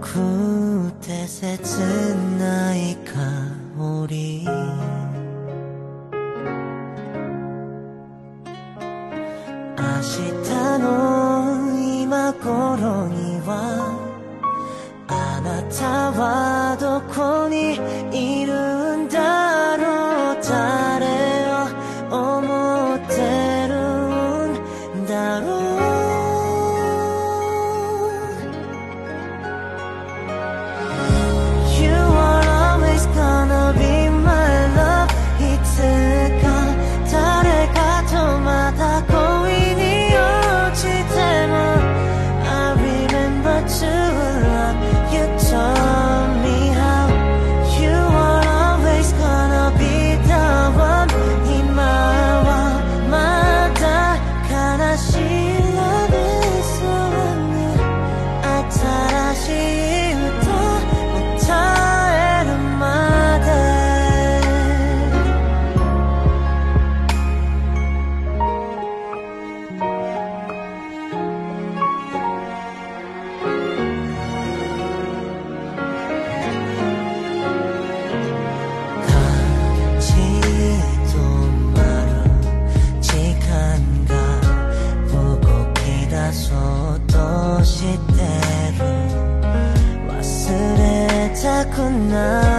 くて切ない香り。明日の今頃にはあなたはどこにいる ko na